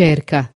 cerca